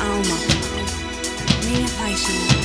alma, minha paixão.